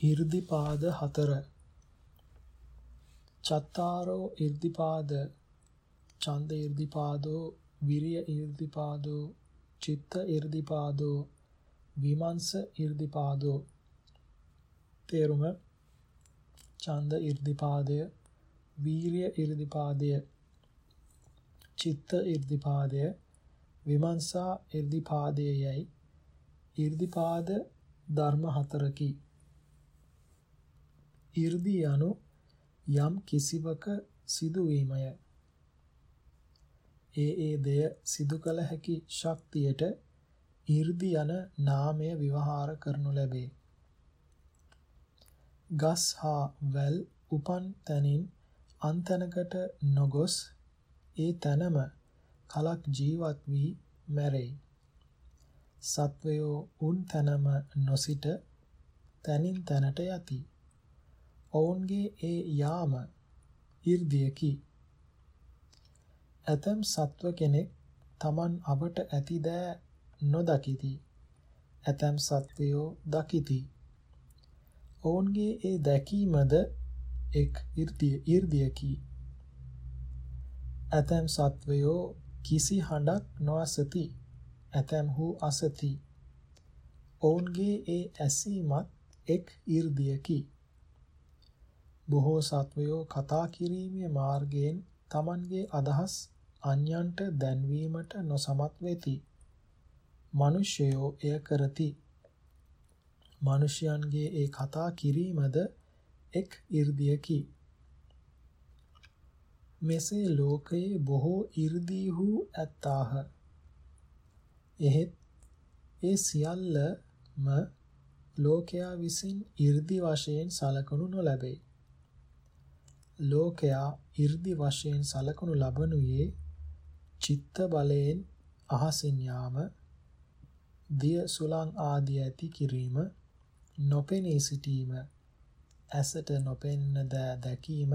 이르දිපාද 4 චත්තාරෝ 이르දිපාද ඡන්ද 이르දිපාදෝ විරිය 이르දිපාදෝ චිත්ත 이르දිපාදෝ විමංශ 이르දිපාදෝ තේරුම ඡන්ද 이르දිපාදය වීරිය 이르දිපාදය චිත්ත 이르දිපාදය විමංශා 이르දිපාදයයි 이르දිපාද ධර්ම හතරකි 이르දී යනු යම් කිසිවක සිදුවීමය. ඒ ඒ දෙය සිදු කළ හැකි ශක්තියට 이르දී යන නාමය විවහාර කරනු ලැබේ. ගස් හා වැල් උපන් තැනින් අන්තනකට නොගොස් ඒ තැනම කලක් ජීවත් වී මැරෙයි. සත්වයෝ උන් තැනම නොසිට තැනින් තැනට යති. ඔවුන්ගේ ඒ යාම 이르දියකි. ඇතම් සත්ව කෙනෙක් Taman අවට ඇති දෑ නොදකිති. ඇතම් සත්වයෝ දකිති. ඔවුන්ගේ ඒ දැකීමද එක් 이르දිය 이르දියකි. ඇතම් සත්වයෝ කිසි හඬක් නොඅසති. ඇතැම්හු අසති. ඔවුන්ගේ ඒ ඇසීමත් එක් 이르දියකි. බොහෝ සත්වයෝ කතා කිරීමේ මාර්ගයෙන් Tamanගේ අදහස් අන්‍යයන්ට දැන්වීමට නොසමත් වෙති. මිනිසයෝ එය කරති. මිනිසයන්ගේ ඒ කතා කිරීමද එක් 이르දියකි. මෙසේ ලෝකයේ බොහෝ 이르දී වූ ඇත්තාහ. එහෙත් ඒ සියල්ලම ලෝකයා විසින් 이르දි වශයෙන් සලකනු නොලැබේ. ලෝකයා 이르දි වශයෙන් සලකනු ලබනුයේ චිත්ත බලයෙන් අහසින් යාම දිය සුලං ආදී ඇති කිරීම නොපෙනී සිටීම ඇසට නොපෙන්න දෑ දැකීම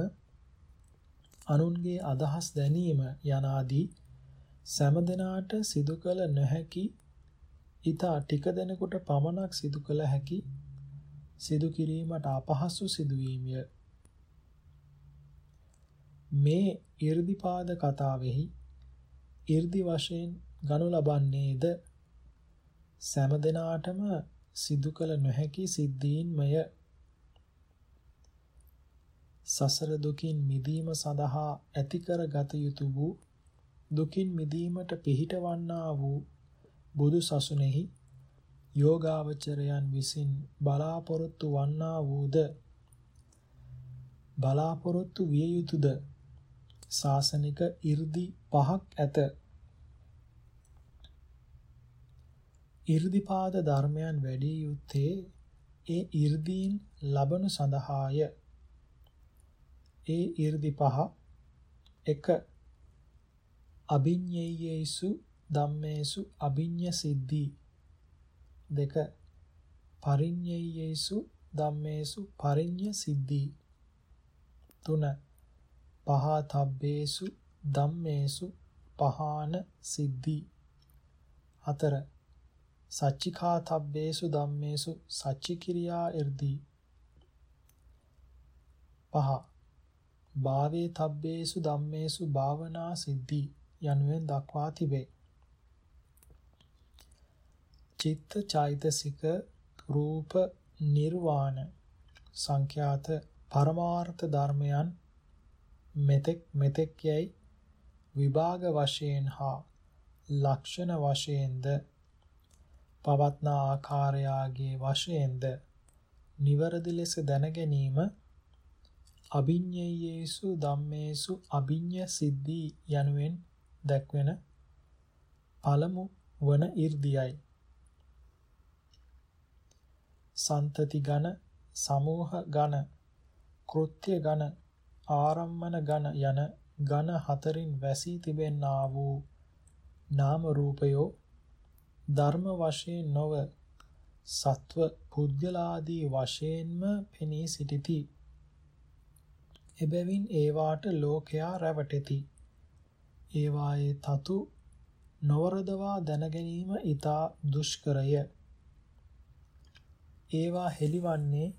අනුන්ගේ අදහස් දැනීම යනාදී සෑම සිදු කළ නොහැකි ඊතා ටික දෙනෙකුට පමණක් සිදු කළ හැකි සිදු කිරීමට අපහසු සිදුවීමය. මේ 이르දිපාද කතාවෙහි 이르දි වශයෙන් ගනු ලබන්නේද සෑම දිනාටම සිදු කළ නොහැකි සිද්ධීන්මය. සසර දුකින් මිදීම සඳහා ඇති කරගත යුතු වූ දුකින් මිදීමට පිහිටවන්නා වූ බුදු සසුනේහි යෝගාවචරයන් විසින් බලාපොරොත්තු වන්නා වූද? බලාපොරොත්තු විය යුතුයද ශාසනික 이르දි පහක් ඇත. 이르දිපාද ධර්මයන් වැඩි යුත්තේ ඒ 이르දීන් ලබනු සඳහාය. ඒ 이르දි පහ 1 අභිඤ්ඤයේසු ධම්මේසු අභිඤ්ඤ සිද්ධි 2 පරිඤ්ඤයේසු ධම්මේසු පරිඤ්ඤ සිද්ධි 3 පහතබ්බේසු ධම්මේසු පහාන සිද්ධි. 4 සච්චිකාතබ්බේසු ධම්මේසු සච්චිකිරියා irdi. පහ. භාවේ තබ්බේසු ධම්මේසු භාවනා සිද්ධි යනුවෙන් දක්වා තිබේ. චිත්ත චෛතසික රූප නිර්වාණ සංඛ්‍යාත පරමාර්ථ ධර්මයන් මෙතෙක් මෙතෙක් යයි විභාග වශයෙන් හා ලක්ෂණ වශයෙන්ද පවත්නා ආකාරයාගේ වශයෙන්ද නිවරදි ලෙස දැන ගැනීම අභිඤ්ඤයේසු ධම්මේසු අභිඤ්ඤ සිද්ධි යනුවෙන් දැක්වෙන පළමු වන 이르දියයි. සන්තති ඝන, සමූහ ඝන, කෘත්‍ය ඝන, ආරම්මන ඝන යන ඝන හතරින් වැසී තිබෙන්නා වූ නාම රූපයෝ ධර්ම වශයෙන් නොව සත්ව පුද්ගලාදී වශයෙන්ම පෙනී සිටිති. එබැවින් ඒවාට ලෝකයා රැවටෙති. ඒවායේ තතු නොවරදවා දැනගැනීම ඊතා දුෂ්කරය. ඒවා හෙළිවන්නේ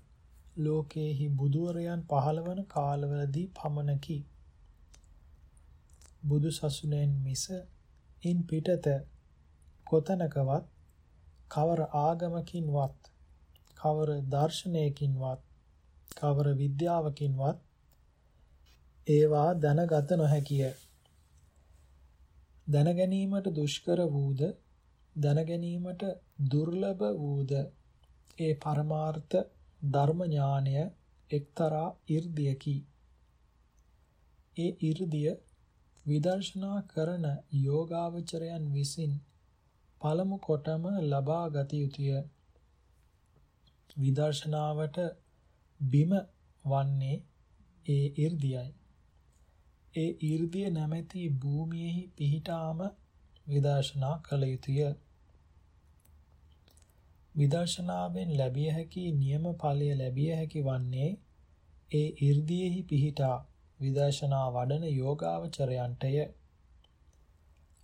ලෝකේහි බුදුවරයන් පහළවන කාලවලදී පමණකි. බුදු සසුනෙන් මිස ඉන් පිටත කොතනකවත් කවර ආගමකින්වත් කවර දර්ශනයකින්වත් කවර විද්‍යාවකින්වත් ඒවා දැනගත නොහැකිය. දැනගැනීමට දුෂ්කර වූද දැනගැනීමට දුර්ලභ වූද ඒ පරමාර්ථ ධර්ම ඥානය එක්තරා 이르දියකි. ඒ 이르දිය විදර්ශනා කරන යෝගාවචරයන් විසින් පළමු කොටම ලබා ගත යුතුය. විදර්ශනාවට බිම වන්නේ ඒ 이르දියයි. ඒ 이르දිය නැමැති භූමියෙහි පිහිටාම විදර්ශනා කළ යුතුය. විදර්ශනාවෙන් ලැබිය හැකි නියම ඵලය ලැබිය හැකි වන්නේ ඒ 이르දීෙහි පිහිටා විදර්ශනා වඩන යෝගාවචරයන්ටය.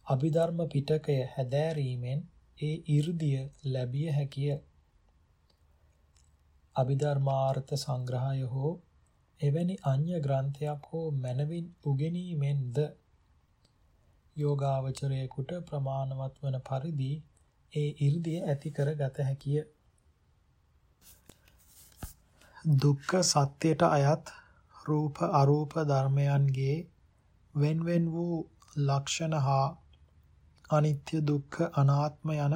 අභිධර්ම පිටකය හැදෑරීමෙන් ඒ 이르දිය ලැබිය හැකිය. අභිධර්මාර්ථ සංග්‍රහය හෝ එවැනි අන්‍ය ග්‍රන්ථයක් හෝ මනවින් උගෙනීමෙන්ද යෝගාවචරයේ කුට ප්‍රමාණවත් වන පරිදි ඒ 이르දිය ඇති කරගත හැකිය. දුක්ඛ සත්‍යයට අයත් රූප අරූප ධර්මයන්ගේ වෙන්වෙන් වූ ලක්ෂණ හා අනිත්‍ය දුක්ඛ අනාත්ම යන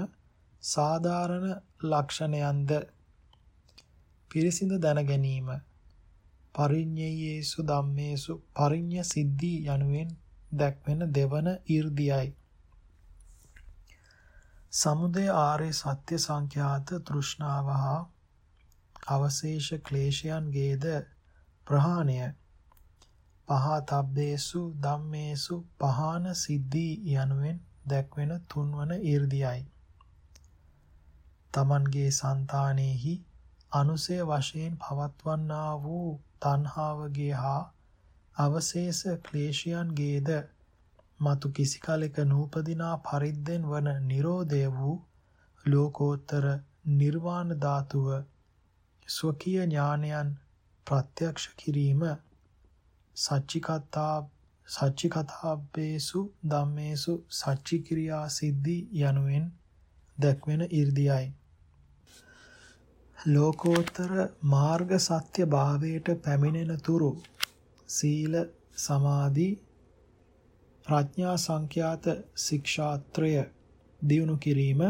සාධාරණ ලක්ෂණයන්ද පිරිසිඳ දැන ගැනීම පරිඤ්ඤයේසු ධම්මේසු පරිඤ්ඤ සිද්ධි යනුවෙන් දැක්වෙන දෙවන 이르දියයි සමුදය ආර්ය සත්‍ය සංඛ්‍යාත තෘෂ්ණාව හා අවශේෂ ක්ලේශයන්ගේද ප්‍රහාණය පහතබ්බේසු ධම්මේසු පහාන සිද්ධී යනුවෙන් දැක්වෙන තුන්වන ඊර්දියයි. තමන්ගේ సంతානෙහි අනුසය වශයෙන් පවත්වන්නා වූ තණ්හාවගේ හා අවශේෂ ක්ලේශයන්ගේද මතු කිසි කලෙක නූපදිනා පරිද්දෙන් වන Nirodhe වූ ලෝකෝත්තර නිර්වාණ ධාතුව ස්වකීය ඥානයන් ප්‍රත්‍යක්ෂ කිරීම සච්චිකතා සච්චිකතාබ්බේසු ධම්මේසු සච්චි ක්‍රියා සිද්ධි යනුවෙන් දැක්වෙන 이르දියයි. ලෝකෝත්තර මාර්ග සත්‍ය භාවයට පැමිණෙන තුරු සීල සමාධි ප්‍රඥා සංඛ්‍යාත ශික්ෂාත්‍රය දියුණු කිරීම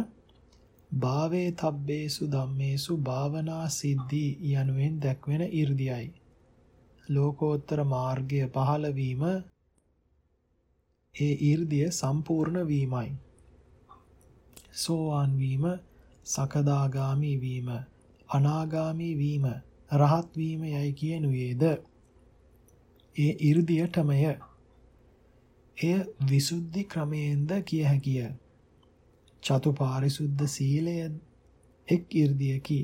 භාවේ තබ්බේසු ධම්මේසු භාවනා සිද්ධි යනුවෙන් දැක්වෙන 이르දියයි. ලෝකෝත්තර මාර්ගය පහළ වීම ඒ 이르දිය සම්පූර්ණ වීමයි. සෝවාන් වීම සකදාගාමි වීම අනාගාමි වීම රහත් වීම යයි කියනුවේද? ඒ 이르දියටමය එය විසුද්ධි ක්‍රමයෙන්ද කිය හැකිය. චතුපාරිසුද්ධ සීලය එක් 이르දියකි.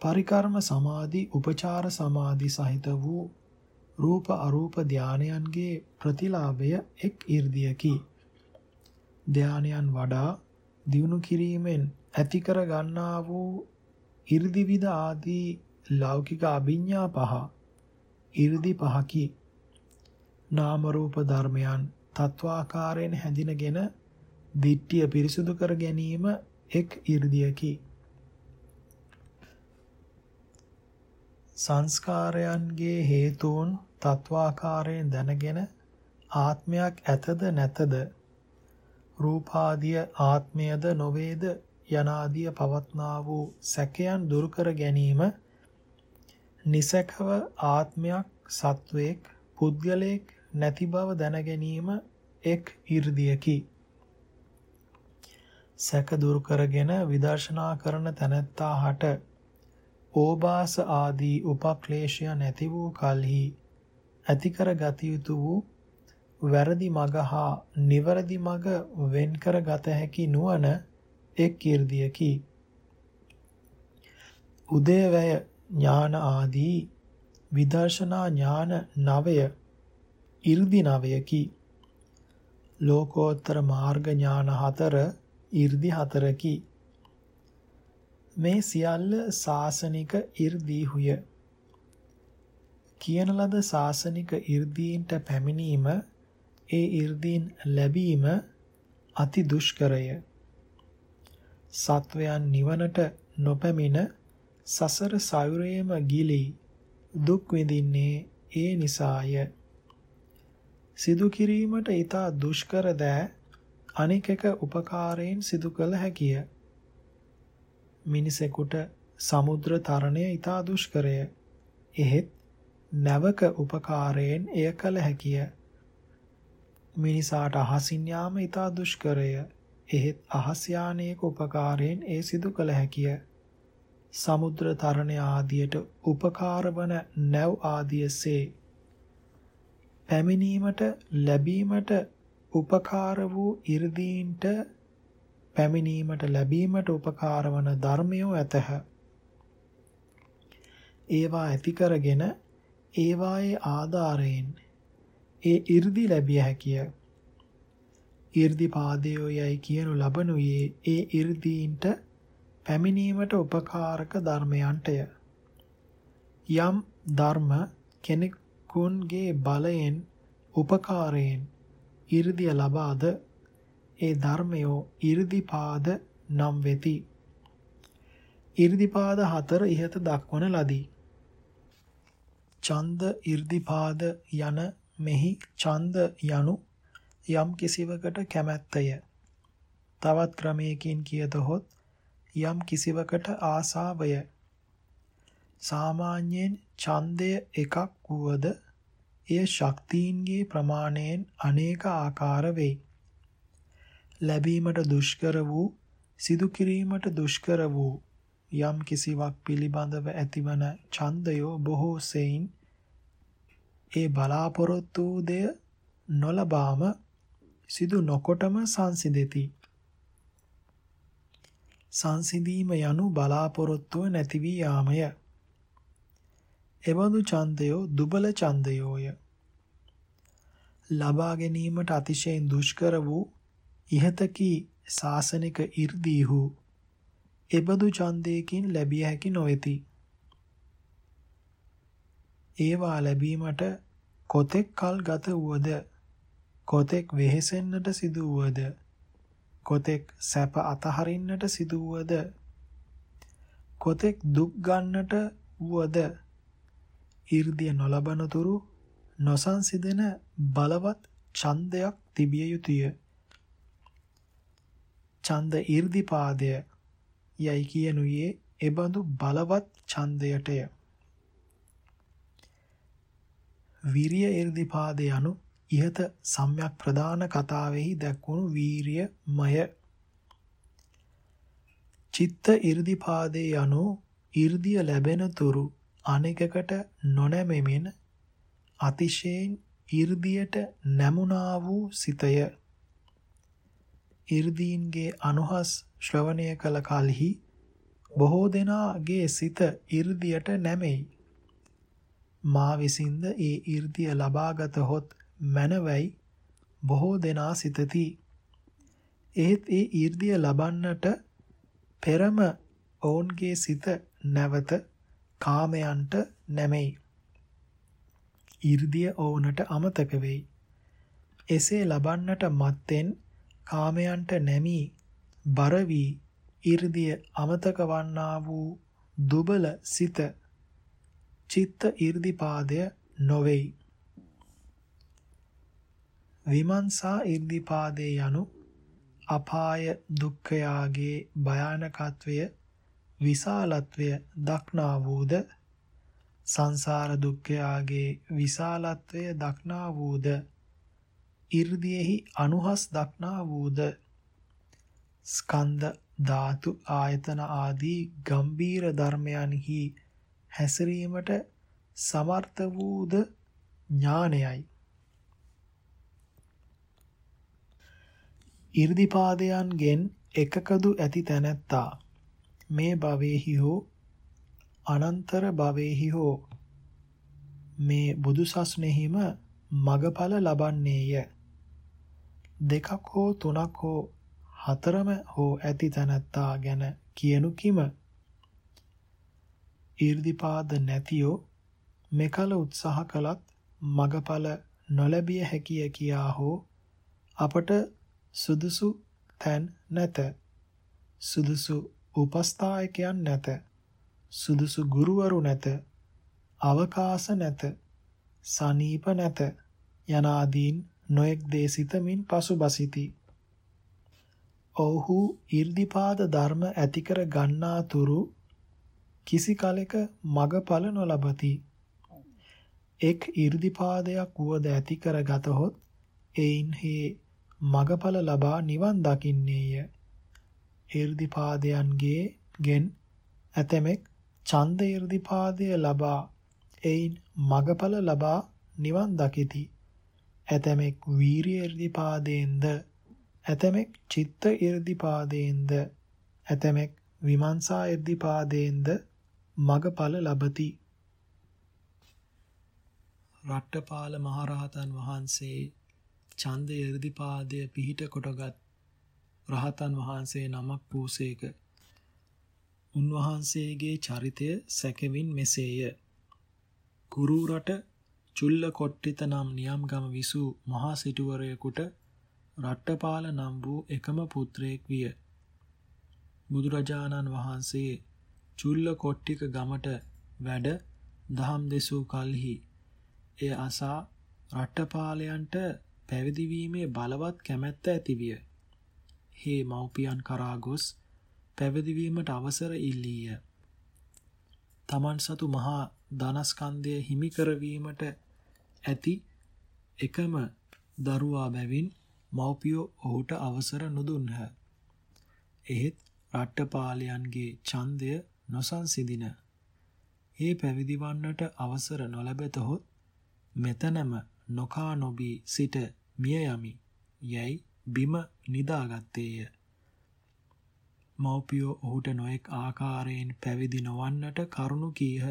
පරිකර්ම සමාධි උපචාර සමාධි සහිත වූ රූප අරූප ධානයන්ගේ ප්‍රතිලාභය එක් 이르දියකි. ධානයන් වඩා දියුණු කිරීමෙන් ඇති කර ගන්නා වූ 이르දි විද ආදී ලෞකික අභිඥා පහ 이르දි පහකි. නාම රූප ධර්මයන් තත්වාකාරයෙන් හැඳිනගෙන දිට්ඨිය පිරිසුදු කර ගැනීම එක් 이르දියකි. සංස්කාරයන්ගේ හේතුන් තත්වාකාරයෙන් දැනගෙන ආත්මයක් ඇතද නැතද? රූපාදිය ආත්මයද නොවේද? යනාදිය පවත්නා වූ සැකයන් දුරු කර ගැනීම නිසකව ආත්මයක් සත්වයක් පුද්ගලයෙක් නැති බව දැන ගැනීම එක් 이르දියකි. සැක දුරු කරගෙන විදර්ශනා කරන තැනැත්තා හට ඕබාස ආදී උපක්ලේශය නැති වූ කලෙහි ඇතිකර ගත යුතු වූ වැරදි මඟ හා නිවැරදි මඟ වෙන් කර ගත හැකි නුවණ එක් 이르දියකි. උදේවැය ඥාන ආදී විදර්ශනා ඥාන නවය 이르දි නවයකි. ලෝකෝත්තර මාර්ග ඥාන හතර 이르දි හතරකි. මේ සියල්ල සාසනික 이르දීහුය. කියන ලද සාසනික 이르දීන්ට පැමිණීම ඒ 이르දීන් ලැබීම අති දුෂ්කරය. සත්වයන් නිවනට නොපැමිණ සසර සයුරේම ගිලී දුක් විඳින්නේ ඒ නිසාය. සිදු කිරීමට ඊතා දුෂ්කර දෑ අනික එක උපකාරයෙන් සිදු කළ හැකිය. මිනිසෙකුට සමුද්‍ර තරණය ඊතා දුෂ්කරය. එහෙත් නැවක උපකාරයෙන් එය කළ හැකිය. මිනිසාට අහසින් යාම ඊතා දුෂ්කරය. එහෙත් අහස් යානයක උපකාරයෙන් ඒ සිදු කළ හැකිය. සමුද්‍ර තරණය ආදියට උපකාර වන නැව් ආදියසේ පැමිණීමට ලැබීමට උපකාර වූ 이르දීන්ට පැමිණීමට ලැබීමට උපකාර වන ධර්මයෝ ඇතහ. ඒවා ඇති කරගෙන ඒවායේ ආධාරයෙන් ඒ 이르දි ලැබිය හැකිය. 이르දි පාදයෝ යයි කියනු ලබනුයේ ඒ 이르දීන්ට පැමිණීමට උපකාරක ධර්මයන්ටය. යම් ධර්ම කෙනෙක් ගුන්ගේ බලයෙන් උපකාරයෙන් 이르දිය ලබාද? ඒ ධර්මයෝ 이르දිපාද නම් වෙති. 이르දිපාද හතර ඉහත දක්වන ලදී. ඡන්ද 이르දිපාද යන මෙහි ඡන්ද යනු යම් කිසිවකට කැමැත්තය. තවත් ක්‍රමයකින් කියතොත් යම් කිසිවකට ආසාවය. සාමාන්‍යයෙන් ඡන්දය එකක් වුවද එය ශක්තියින්ගේ ප්‍රමාණයෙන් අනේක ආකාර වෙයි. ලැබීමට දුෂ්කර වූ සිදු කිරීමට දුෂ්කර වූ යම් කිසිවක් පිළිබඳව ඇතිවන ඡන්දයෝ බොහෝ සෙයින් ඒ බලාපොරොත්තු වූ දෙය නොලබාම සිදු නොකොටම සංසිඳෙති. සංසිඳීම යනු බලාපොරොත්තුව නැති වී යාමය. එබඳු ඡන්දයෝ දුබල ඡන්දයෝය. ලබා ගැනීමට අතිශයින් දුෂ්කර වූ ඉහතකී සාසනික 이르දීහු එබඳු ඡන්දයකින් ලැබිය හැකි නොවේති. ඒවා ලැබීමට කොතෙක් කල් ගත වුවද කොතෙක් වෙහෙසෙන්නට සිදු වුවද කොතෙක් සැප අතහරින්නට සිදු වුවද කොතෙක් දුක් ගන්නට වුවද 이르දිය නොලබනතුරු නොසංසිදෙන බලවත් ඡන්දයක් තිබිය යුතුය. ඡන්ද 이르දිපාදය යයි කියනුයේ එබඳු බලවත් ඡන්දයටය. විරිය 이르දිපාදය anu ইহත සම්‍යක් ප්‍රදාන කතාවෙහි දැක්වුණු වීරියමය චිත්ත 이르දිපාදේ anu 이르දිය ලැබෙන තුරු අනෙකකට නොනැමෙමින් අතිශයින් 이르දියට නැමුණා වූ සිතය. 이르දීන්ගේ අනුහස් ශ්‍රවණය කළ කලෙහි බොහෝ දෙනාගේ සිත 이르දියට නැමෙයි. මා විසින්ද ඒ 이르දිය ලබාගත හොත් මැනවයි බොහෝ දෙනා සිතති. එහෙත් ඒ 이르දිය ලබන්නට පෙරම ඔවුන්ගේ සිත නැවත කාමයන්ට නැමෙයි. 이르දිය ඕනට අමතක වෙයි. එසේ ලබන්නට මත්තෙන් කාමයන්ට නැමී බර වී 이르දිය අමතක වන්නා වූ දුබල සිත චිත්ත 이르දිපාදය නොවේයි. විමංසා 이르දිපාදේ යනු අපාය දුක්ඛයාගේ භයානකත්වය විශාලත්වය දක්නා වූද? සංසාර දුක්ඛයාගේ විශාලත්වය දක්නා වූද? 이르දීෙහි අනුහස් දක්නා වූද? ස්කන්ධ ධාතු ආයතන ආදී ගම්බීර ධර්මයන්හි හැසිරීමට සමර්ථ වූද ඥානයයි. 이르දිපාදයන්ගෙන් එකකදු ඇති තැනැත්තා මේ භවයේහි හෝ අනන්තර භවයේහි හෝ මේ බුදුසසුනේහිම මගඵල ලබන්නේය. දෙකක් හෝ තුනක් හෝ හතරම හෝ ඇති තැනැත්තා ගැන කියනු කිම? ඊර්දිපාද නැතියෝ මෙකල උත්සාහ කළත් මගඵල නොලැබිය හැකිය කියා හෝ අපට සුදුසු තැන් නැත. සුදුසු උපස්ථායකයන් නැත. සුදුසු ගුරුවරු නැත. අවකාශ නැත. සනීප නැත. යනාදීන් නොඑක් දේ සිතමින් පසුබසිති. ඔහු 이르දිපාද ධර්ම ඇතිකර ගන්නා තුරු කිසි කලෙක මගඵල නොලබති. එක් 이르දිපාදයක් වුවද ඇති කරගතහොත් එයින් හේ මගඵල ලබා නිවන් දකින්නේය. ඊර්ධිපාදයන්ගේ ගෙන් ඇතමෙක් ඡන්ද ඊර්ධිපාදය ලබා එයින් මගඵල ලබා නිවන් දකිති ඇතමෙක් වීරිය ඊර්ධිපාදයෙන්ද ඇතමෙක් චිත්ත ඊර්ධිපාදයෙන්ද ඇතමෙක් විමංශා ඊර්ධිපාදයෙන්ද මගඵල ලබති රට්ටපාල මහරහතන් වහන්සේ ඡන්ද ඊර්ධිපාදය පිහිට කොටගත් රහතන් වහන්සේ නමක් වූසේක. උන්වහන්සේගේ චරිතය සැකවින් මෙසේය. කුරු රට චුල්ල කොට්ටිත නම් නියම්ගම විසූ මහා සිටුවරයෙකුට රට්ටපාල නම් වූ එකම පුත්‍රයෙක් විය. බුදුරජාණන් වහන්සේ චුල්ල කොට්ටික ගමට වැඩ දහම් දෙසූ කල්හි එය අසා රට්ටපාලයන්ට පැවිදි වීමේ බලවත් කැමැත්ත ඇතිවිය. හේ මව්පියන් කරා ගොස් පැවිදි වීමට අවසර ඉල්ලීය. තමන් සතු මහා ධනස්කන්ධය හිමි කරවීමට ඇති එකම දරුවා බැවින් මව්පියෝ ඔහුට අවසර නොදුන්හ. එහෙත් රට්ටපාලයන්ගේ ඡන්දය නොසන්සිඳින. ඒ පැවිදි වන්නට අවසර නොලැබෙතහොත් මෙතනම නොකා නොබී සිට මිය යමි. යැයි බිම නිදාගත්තේය. මව්පියෝ ඔහුට නොඑක් ආකාරයෙන් පැවිදි නොවන්නට කරුණු කීහ.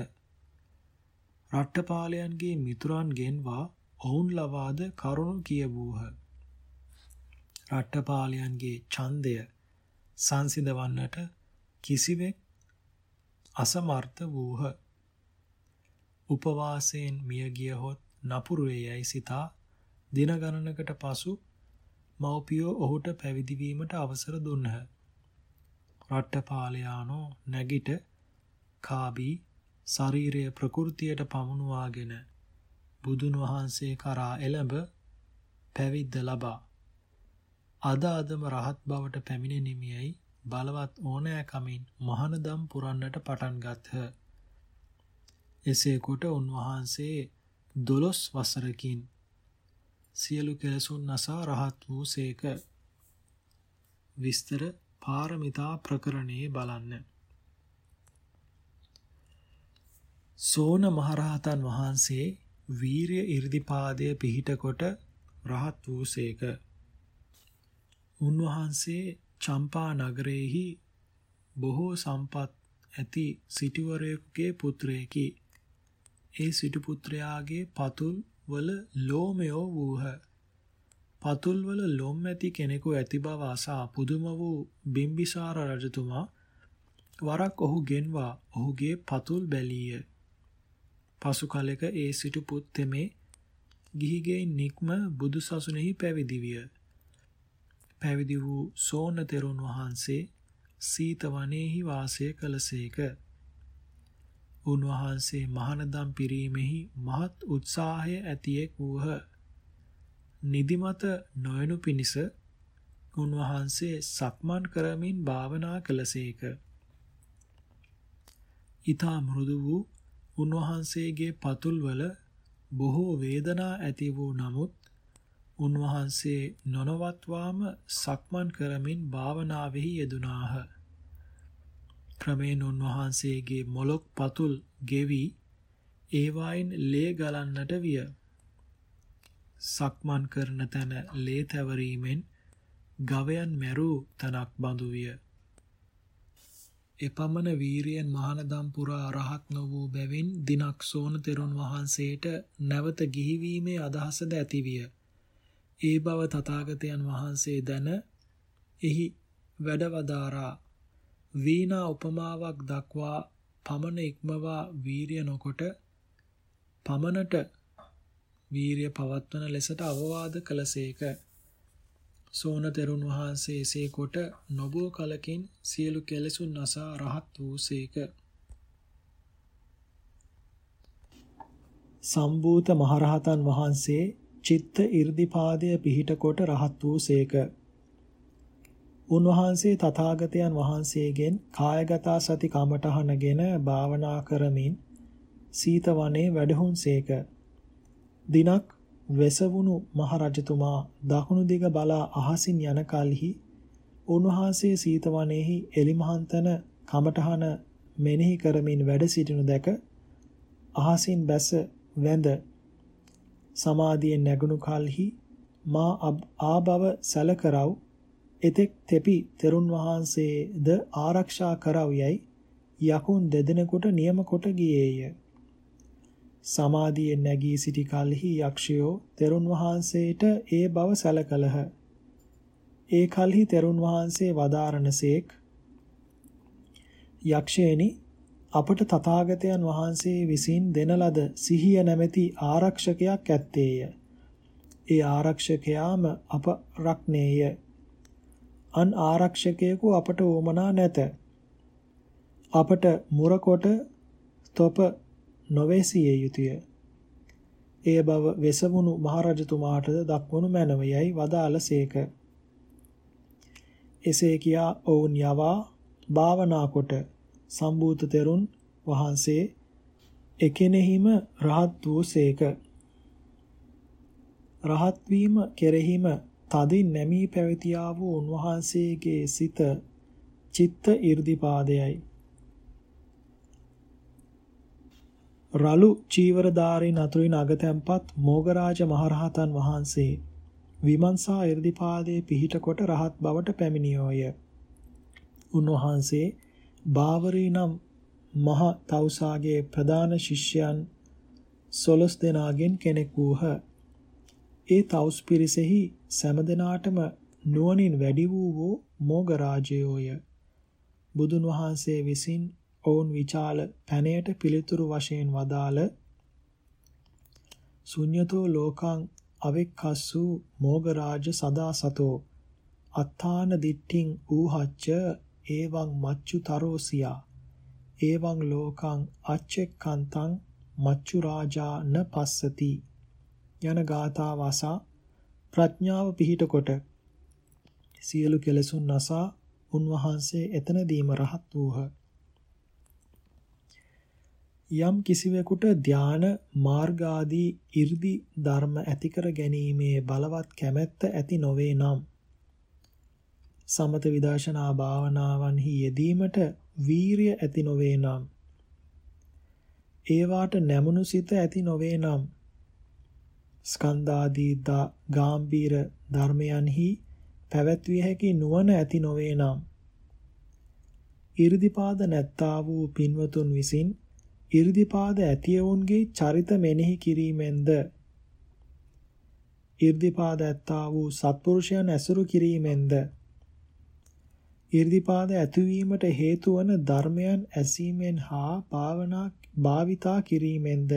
රට්ටපාලයන්ගේ මිතුරන්ගෙන්වා ඔවුන් ලවාද කරුණු කියවූහ. රට්ටපාලයන්ගේ ඡන්දය සංසිඳවන්නට කිසිවෙක් අසමර්ථ වූහ. උපවාසයෙන් මිය ගියහොත් නපුරු වේයයි සිතා දින ගණනකට පසු මව්පියෝ ඔහුට පැවිදි වීමට අවසර දුන්හ. රට්ටපාලයානෝ නැගිට කාබී ශරීරය ප්‍රകൃතියට පමුණුවාගෙන බුදුන් වහන්සේ කරා එළඹ පැවිද්ද ලබා අද අදම රහත් බවට පැමිණෙනිමියයි බලවත් ඕනෑකමින් මහානදම් පුරන්නට පටන් ගත්හ. එසේ කොට උන්වහන්සේ දොළොස් වසරකින් සියලු කෙලසුන් නසා රහත් වූ සේක. විස්තර පාරමිතා ප්‍රකරණයේ බලන්න. සෝන මහරහතන් වහන්සේ වීරිය 이르දිපාදය පිහිට කොට රහත් වූ සේක. උන්වහන්සේ චම්පා නගරයේහි බොහෝ සම්පත් ඇති සිටුවරයෙකුගේ පුත්‍රයෙකි. ඒ සිටු පුත්‍රයාගේ පතුල් වල ලෝමයෝ වූහ. පතුල් වල ලොම් ඇති කෙනෙකු ඇති බව අසා පුදුම වූ බිම්බිසාර රජතුමා වරක් ඔහු ගෙන්වා ඔහුගේ පතුල් බැලීය. පසු කලෙක ඒ සිටු පුත් තෙමේ ගිහිගේ නික්ම බුදු සසුනේහි පැවිදි විය. පැවිදි වූ සෝන තෙරුන් වහන්සේ සීත වනයේහි වාසය කළසේක. උන්වහන්සේ මහානදම් පිරීමෙහි මහත් උත්සාහය ඇතියෙක් වූහ. නිදිමත නොයනු පිණිස උන්වහන්සේ සක්මන් කරමින් භාවනා කළසේක. ඊතා මෘදු වූ උන්වහන්සේගේ පතුල්වල බොහෝ වේදනා ඇති වූ නමුත් උන්වහන්සේ නොනවත්වාම සක්මන් කරමින් භාවනාවෙහි යෙදුනාහ. ක්‍රමයෙන් උන්වහන්සේගේ මොලොක් පතුල් ගෙවි ඒවායින් ලේ ගලන්නට විය. සක්මන් කරන තැන ලේ තැවරීමෙන් ගවයන් මැරූ තනක් බඳු විය. එපමණ වීරියෙන් මහානදම් පුරා අරහත් නො වූ බැවින් දිනක් සෝන තෙරුන් වහන්සේට නැවත ගිහිවීමේ අදහසද ඇතිවිය. ඒ බව තථාගතයන් වහන්සේ දැන එහි වැඩවදාරා වීණා උපමාවක් දක්වා පමණ ඉක්මවා වීරිය නොකොට පමණට වීරිය පවත්වන ලෙසට අවවාද කළසේක. සෝන තෙරුන් වහන්සේ එසේ කොට නොබෝ කලකින් සියලු කෙලෙසුන් නසා රහත් වූසේක. සම්බූත මහරහතන් වහන්සේ චිත්ත 이르දිපාදය පිහිට කොට රහත් වූසේක. උන්වහන්සේ තථාගතයන් වහන්සේගෙන් කායගත සති කමඨහනගෙන භාවනා කරමින් සීත වනේ වැඩහුන්සේක. දිනක් වෙසවුණු මහරජතුමා දකුණු දිග බලා අහසින් යන කලෙහි උන්වහන්සේ සීත වනේහි එලිමහන්තන කමඨහන මෙනෙහි කරමින් වැඩ සිටිනු දැක අහසින් බැස වැඳ සමාධියෙන් නැගුණු කලෙහි මා ආභව සැලකරව් එතෙක් තෙපි තෙරුන් වහන්සේද ආරක්ෂා කරව යයි යකුන් දෙදෙනෙකුට නියම කොට ගියේය. සමාධියෙන් නැගී සිටි කලෙහි යක්ෂයෝ තෙරුන් වහන්සේට ඒ බව සැලකලහ. ඒ කලෙහි තෙරුන් වහන්සේ වදාරණසේක් යක්ෂයනි අපට තථාගතයන් වහන්සේ විසින් දෙන ලද සිහිය නැමැති ආරක්ෂකයක් ඇත්තේය. ඒ ආරක්ෂකයාම අප රක්නේය. අන් ආරක්ෂකයෙකු අපට ඕමනා නැත. අපට මුරකොට තොප නොවේසිය යුතුය. එය බව වෙසවුණු මහරජතුමාටද දක්වනු මැනවයයි වදාළසේක. එසේ කියා ඔවුන් යවා භාවනා කොට සම්බූත තෙරුන් වහන්සේ එකෙනෙහිම රහත් වූසේක. රහත් වීම කෙරෙහිම තදින් නැමී පැවතියා වූ උන්වහන්සේගේ සිත චිත්ත 이르දිපාදයයි. රලු චීවරධාරීන් අතුරින් අගතැම්පත් මෝගරාජ මහරහතන් වහන්සේ විමංශා 이르දිපාදයේ පිහිටකොට රහත් බවට පැමිණියෝය. උන්වහන්සේ බාවරී නම් මහ තවුසාගේ ප්‍රධාන ශිෂ්‍යයන් 12 දෙනාගෙන් කෙනෙක් වූහ. ඒ තවුස් පිරිසෙහි සෑම දිනාටම නුවණින් වැඩි වූ මෝගරාජයෝය. බුදුන් වහන්සේ විසින් ඔවුන් විචාල පැනයට පිළිතුරු වශයෙන් වදාළ ශුඤ්‍යතෝ ලෝකං අවෙක්කස්සු මෝගරාජ සදා සතෝ. අත්තාන දිට්ඨින් ඌහච්ච ඒවං මච්චු තරෝසියා. ඒවං ලෝකං අච්චෙක්කන්තං මච්චු රාජා න පස්සති. යන ගාථා වාසා ප්‍රඥාව පිහිට කොට සියලු කෙලෙසුන් නසා උන්වහන්සේ එතනදීම රහත් වූහ. යම් කිසිවෙකුට ධාන මාර්ගාදී 이르දි ධර්ම ඇති කර ගැනීමේ බලවත් කැමැත්ත ඇති නොවේ නම් සමත විදර්ශනා භාවනාවන්හි යෙදීමට වීරිය ඇති නොවේ නම් ඒවාට නැමුණු සිත ඇති නොවේ නම් ස්කන්ධාදී ගාම්භීර ධර්මයන්හි පැවැත්විය හැකි නුවණ ඇති නොවේ නම් 이르දිපාද නැත්තා වූ පින්වතුන් විසින් 이르දිපාද ඇතියවුන්ගේ චරිත මෙනෙහි කිරීමෙන්ද 이르දිපාද ඇත්තා වූ සත්පුරුෂයන් ඇසුරු කිරීමෙන්ද 이르දිපාද ඇතිවීමට හේතු වන ධර්මයන් ඇසීමෙන් හා භාවනා භාවිතා කිරීමෙන්ද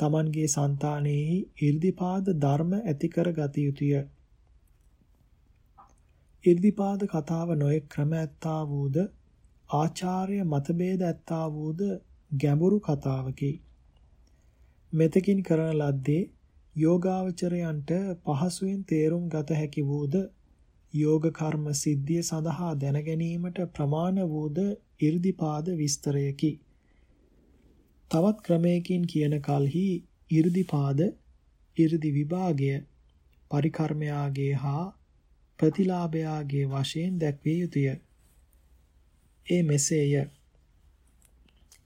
තමන්ගේ సంతානෙහි 이르දිපාද ධර්ම ඇති කර ගත යුතුය. 이르දිපාද කතාව නොයෙක් ක්‍රම ඇත්තා වූද ආචාර්ය මතභේද ඇත්තා වූද ගැඹුරු කතාවකි. මෙතකින් කරන ලද්දේ යෝගාවචරයන්ට පහසුවෙන් තේරුම් ගත හැකි වූද යෝග කර්ම සිද්ධිය සඳහා දැන ගැනීමට ප්‍රමාණ වූද 이르දිපාද විස්තරයකි. තවත් ක්‍රමයකින් කියන කලෙහි 이르දිපාද 이르දි විභාගය පරිකර්මයාගේ හා ප්‍රතිලාභයාගේ වශයෙන් දැක්විය යුතුය. ඒ මෙසේය.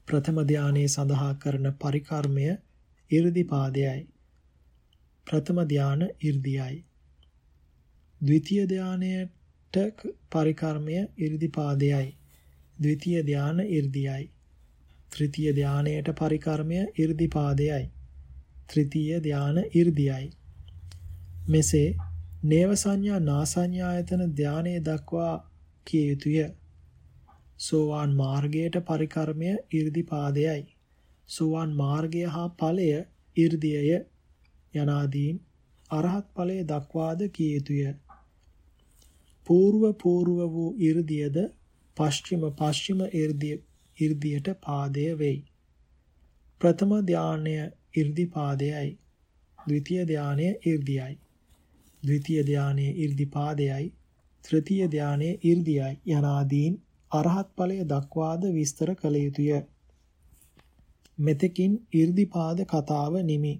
ප්‍රථම ධානයේ සඳහා කරන පරිකර්මය 이르දිපාදයයි. ප්‍රථම ධාන 이르දියයි. ද්විතීය ධානයට පරිකර්මය 이르දිපාදයයි. ද්විතීය ධාන 이르දියයි. ත්‍රිතීය ධානයට පරිකර්මය 이르දිපාදයයි. ත්‍රිතීය ධාන 이르දියයි. මෙසේ නේව සංඥා නා සංඥායතන ධානයේ දක්වා කිය යුතුය. සෝවාන් මාර්ගයට පරිකර්මය 이르දිපාදයයි. සෝවාන් මාර්ගය හා ඵලය 이르දියය යනාදීන් අරහත් ඵලයේ දක්වාද කිය යුතුය. పూర్ව పూర్ව වූ 이르දියද පශ්චිම පශ්චිම 이르දිය 이르දියට පාදය වෙයි. ප්‍රථම ධානය 이르දි පාදයයි. ද්විතීය ධානය 이르දියයි. ද්විතීය ධානය 이르දි පාදයයි. තෘතීය ධානය 이르දියයි යනාදීන් අරහත් ඵලය දක්වාද විස්තර කළ යුතුය. මෙතකින් 이르දි පාද කතාව නිමි.